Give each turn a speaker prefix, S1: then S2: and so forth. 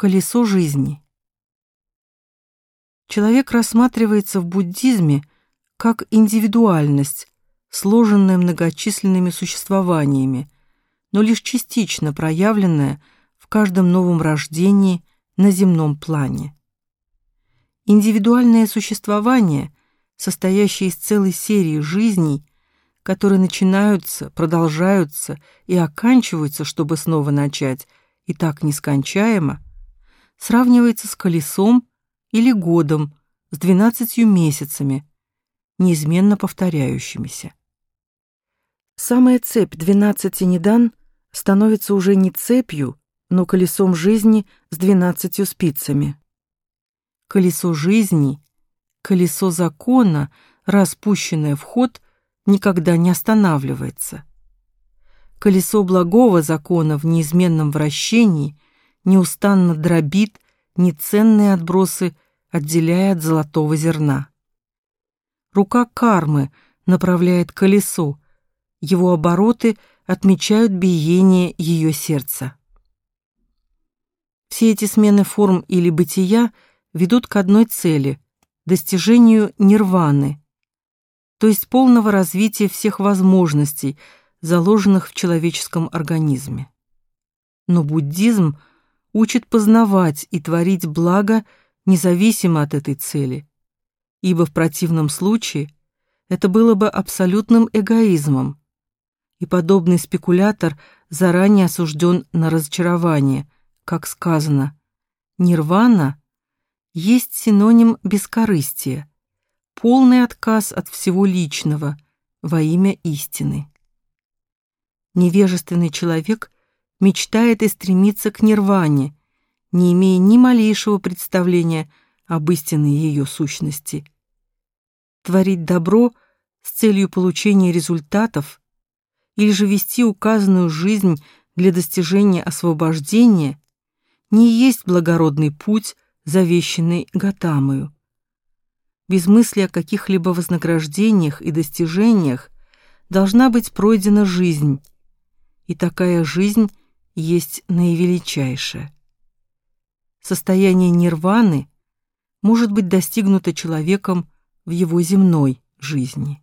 S1: Колесо жизни. Человек рассматривается в буддизме как индивидуальность, сложенная многочисленными существованиями, но лишь частично проявленная в каждом новом рождении на земном плане. Индивидуальное существование, состоящее из целой серии жизней, которые начинаются, продолжаются и оканчиваются, чтобы снова начать, и так нескончаемо, сравнивается с колесом или годом с двенадцатью месяцами, неизменно повторяющимися. Самая цепь двенадцати недан становится уже не цепью, но колесом жизни с двенадцатью спицами. Колесо жизни, колесо закона, распущенное в ход, никогда не останавливается. Колесо благого закона в неизменном вращении неустанно дробит неценные отбросы, отделяя от золотого зерна. Рука кармы направляет колесо, его обороты отмечают биение ее сердца. Все эти смены форм или бытия ведут к одной цели достижению нирваны, то есть полного развития всех возможностей, заложенных в человеческом организме. Но буддизм учит познавать и творить благо независимо от этой цели, ибо в противном случае это было бы абсолютным эгоизмом, и подобный спекулятор заранее осужден на разочарование, как сказано, нирвана есть синоним бескорыстия, полный отказ от всего личного во имя истины. Невежественный человек мечтает и стремится к нирване, не имея ни малейшего представления об истинной ее сущности. Творить добро с целью получения результатов или же вести указанную жизнь для достижения освобождения не есть благородный путь, завещанный Гатамою. Без мысли о каких-либо вознаграждениях и достижениях должна быть пройдена жизнь, и такая жизнь есть наивеличайшее. Состояние нирваны может быть достигнуто человеком в его земной жизни.